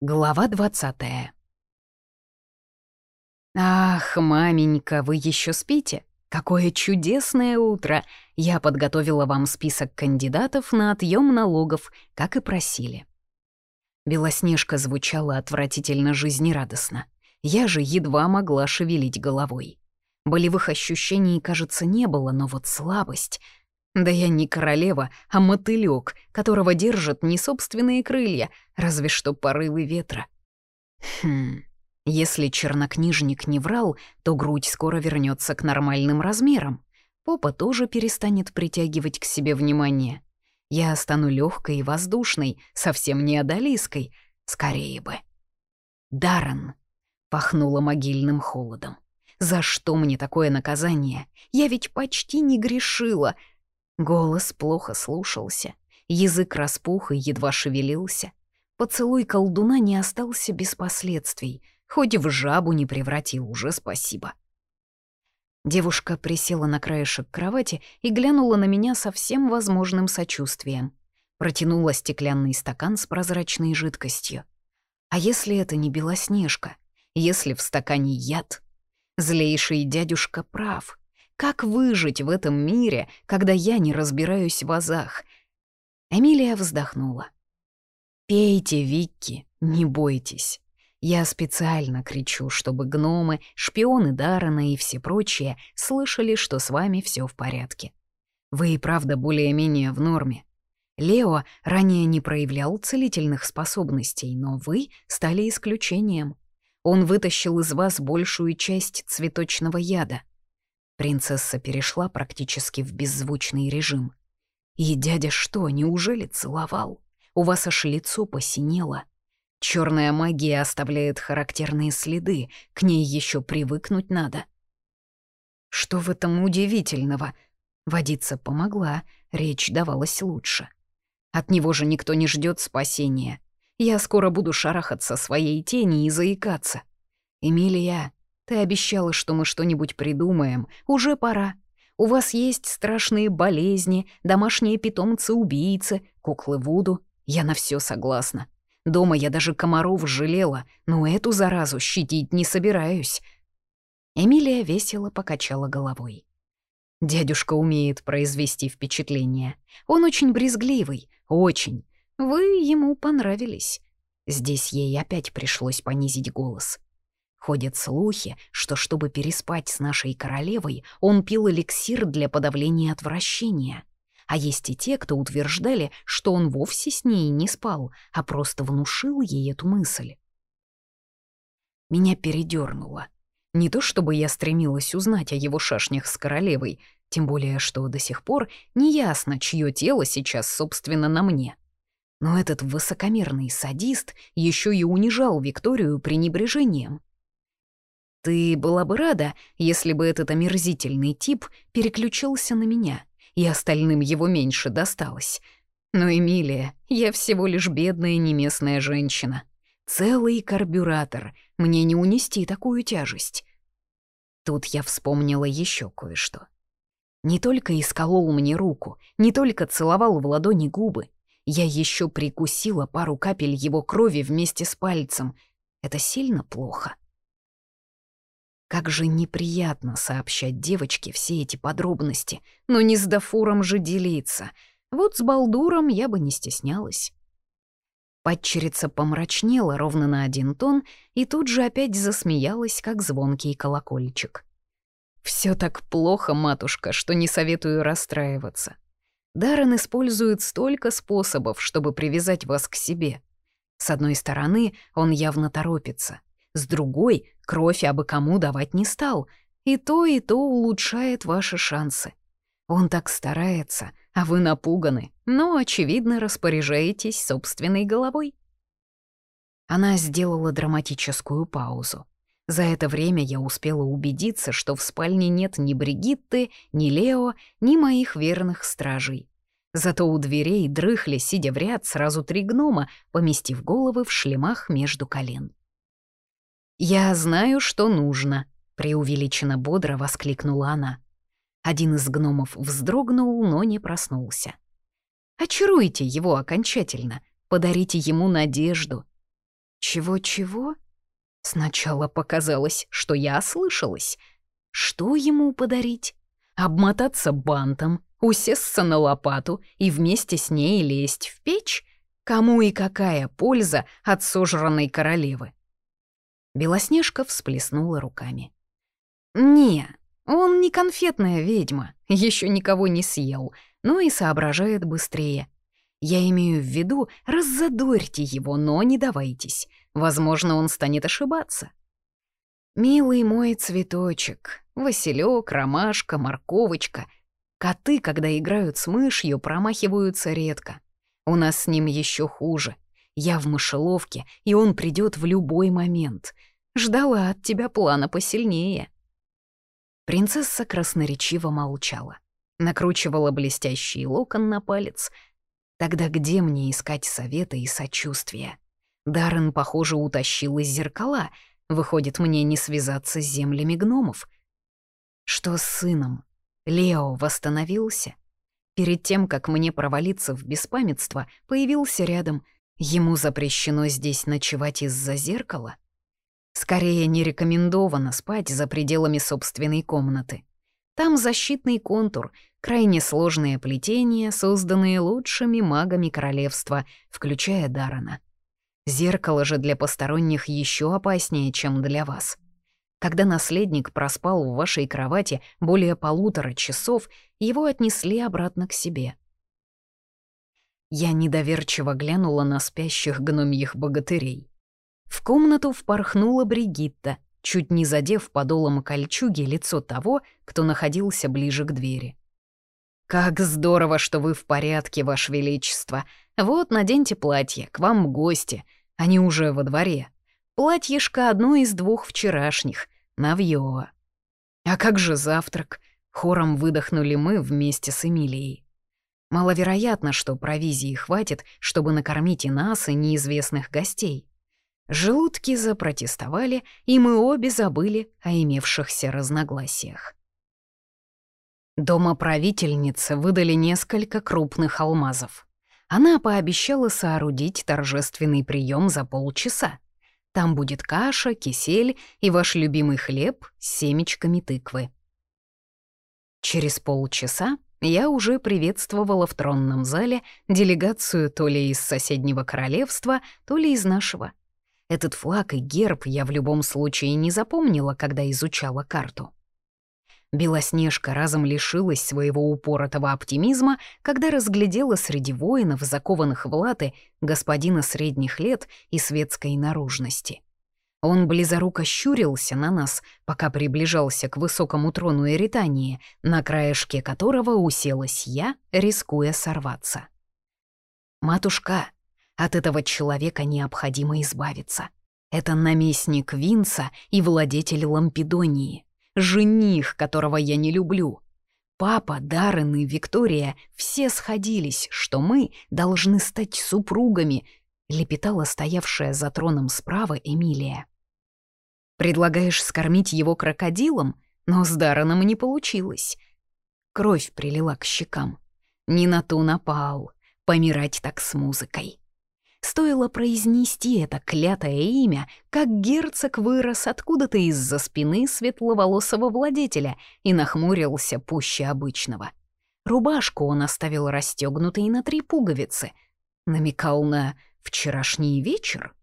Глава двадцатая. «Ах, маменька, вы еще спите? Какое чудесное утро! Я подготовила вам список кандидатов на отъем налогов, как и просили». Белоснежка звучала отвратительно жизнерадостно. Я же едва могла шевелить головой. Болевых ощущений, кажется, не было, но вот слабость — да я не королева, а мотылёк, которого держат не собственные крылья, разве что порывы ветра. Хм, если чернокнижник не врал, то грудь скоро вернется к нормальным размерам. Попа тоже перестанет притягивать к себе внимание. Я стану легкой и воздушной, совсем не одолиской. Скорее бы. Даррен. Пахнуло могильным холодом. За что мне такое наказание? Я ведь почти не грешила — Голос плохо слушался, язык распух и едва шевелился. Поцелуй колдуна не остался без последствий, хоть в жабу не превратил, уже спасибо. Девушка присела на краешек кровати и глянула на меня со всем возможным сочувствием. Протянула стеклянный стакан с прозрачной жидкостью. А если это не Белоснежка? Если в стакане яд? Злейший дядюшка прав. Как выжить в этом мире, когда я не разбираюсь в азах? Эмилия вздохнула. «Пейте, Викки, не бойтесь. Я специально кричу, чтобы гномы, шпионы Дарана и все прочие слышали, что с вами все в порядке. Вы и правда более-менее в норме. Лео ранее не проявлял целительных способностей, но вы стали исключением. Он вытащил из вас большую часть цветочного яда. Принцесса перешла практически в беззвучный режим. «И дядя что, неужели целовал? У вас аж лицо посинело. Черная магия оставляет характерные следы, к ней еще привыкнуть надо». «Что в этом удивительного?» Водица помогла, речь давалась лучше. От него же никто не ждет спасения. Я скоро буду шарахаться своей тени и заикаться. Эмилия, ты обещала, что мы что-нибудь придумаем. Уже пора. У вас есть страшные болезни, домашние питомцы-убийцы, куклы Вуду. Я на все согласна. Дома я даже комаров жалела, но эту заразу щадить не собираюсь». Эмилия весело покачала головой. «Дядюшка умеет произвести впечатление. Он очень брезгливый, очень. Вы ему понравились». Здесь ей опять пришлось понизить голос. Ходят слухи, что чтобы переспать с нашей королевой, он пил эликсир для подавления отвращения. А есть и те, кто утверждали, что он вовсе с ней не спал, а просто внушил ей эту мысль. Меня передернуло. Не то чтобы я стремилась узнать о его шашнях с королевой, тем более что до сих пор неясно, чье тело сейчас, собственно, на мне. Но этот высокомерный садист еще и унижал Викторию пренебрежением. Ты была бы рада, если бы этот омерзительный тип переключился на меня, и остальным его меньше досталось. Но, Эмилия, я всего лишь бедная неместная женщина. Целый карбюратор, мне не унести такую тяжесть. Тут я вспомнила еще кое-что. Не только исколол мне руку, не только целовал в ладони губы, я еще прикусила пару капель его крови вместе с пальцем. Это сильно плохо. Как же неприятно сообщать девочке все эти подробности, но не с Дафуром же делиться. Вот с Балдуром я бы не стеснялась. Падчерица помрачнела ровно на один тон и тут же опять засмеялась, как звонкий колокольчик. «Все так плохо, матушка, что не советую расстраиваться. Даррен использует столько способов, чтобы привязать вас к себе. С одной стороны, он явно торопится — с другой кровь абы кому давать не стал. И то, и то улучшает ваши шансы. Он так старается, а вы напуганы, но, очевидно, распоряжаетесь собственной головой. Она сделала драматическую паузу. За это время я успела убедиться, что в спальне нет ни Бригитты, ни Лео, ни моих верных стражей. Зато у дверей дрыхли, сидя в ряд, сразу три гнома, поместив головы в шлемах между колен. «Я знаю, что нужно», — преувеличенно бодро воскликнула она. Один из гномов вздрогнул, но не проснулся. «Очаруйте его окончательно, подарите ему надежду». Чего-чего? Сначала показалось, что я ослышалась. Что ему подарить? Обмотаться бантом, усесться на лопату и вместе с ней лезть в печь? Кому и какая польза от сожранной королевы? Белоснежка всплеснула руками. «Не, он не конфетная ведьма, еще никого не съел, но и соображает быстрее. Я имею в виду, раззадорьте его, но не давайтесь. Возможно, он станет ошибаться. Милый мой цветочек, василек, ромашка, морковочка. Коты, когда играют с мышью, промахиваются редко. У нас с ним еще хуже. Я в мышеловке, и он придет в любой момент. Ждала от тебя плана посильнее. Принцесса красноречиво молчала. Накручивала блестящий локон на палец — Тогда где мне искать совета и сочувствия? Даррен, похоже, утащил из зеркала. Выходит, мне не связаться с землями гномов. Что с сыном? Лео восстановился? Перед тем, как мне провалиться в беспамятство, появился рядом. Ему запрещено здесь ночевать из-за зеркала? Скорее, не рекомендовано спать за пределами собственной комнаты. Там защитный контур, крайне сложные плетения, созданные лучшими магами королевства, включая Дарана. Зеркало же для посторонних еще опаснее, чем для вас. Когда наследник проспал в вашей кровати более полутора часов, его отнесли обратно к себе. Я недоверчиво глянула на спящих гномьих богатырей. В комнату впорхнула Бригитта, чуть не задев подолом кольчуги лицо того, кто находился ближе к двери. «Как здорово, что вы в порядке, Ваше Величество. Вот, наденьте платье, к вам гости. Они уже во дворе. Платьишко одно из двух вчерашних, навьё. А как же завтрак?» Хором выдохнули мы вместе с Эмилией. Маловероятно, что провизии хватит, чтобы накормить и нас, и неизвестных гостей. Желудки запротестовали, и мы обе забыли о имевшихся разногласиях. Дома правительницы выдали несколько крупных алмазов. Она пообещала соорудить торжественный прием за полчаса. Там будет каша, кисель и ваш любимый хлеб с семечками тыквы. Через полчаса я уже приветствовала в тронном зале делегацию то ли из соседнего королевства, то ли из нашего. Этот флаг и герб я в любом случае не запомнила, когда изучала карту. Белоснежка разом лишилась своего упоротого оптимизма, когда разглядела среди воинов, закованных в латы, господина средних лет и светской наружности. Он близоруко щурился на нас, пока приближался к высокому трону Эритании, на краешке которого уселась я, рискуя сорваться. «Матушка, от этого человека необходимо избавиться. Это наместник Винса и владетель Лампедонии. Жених, которого я не люблю. Папа, Даррен и Виктория все сходились, что мы должны стать супругами, лепетала стоявшая за троном справа Эмилия. Предлагаешь скормить его крокодилом, но с Дарреном не получилось. Кровь прилила к щекам. Не на ту напал. Помирать так с музыкой. Стоило произнести это клятое имя, как герцог вырос откуда-то из-за спины светловолосого владетеля и нахмурился пуще обычного. Рубашку он оставил расстегнутой на три пуговицы. Намекал на вчерашний вечер.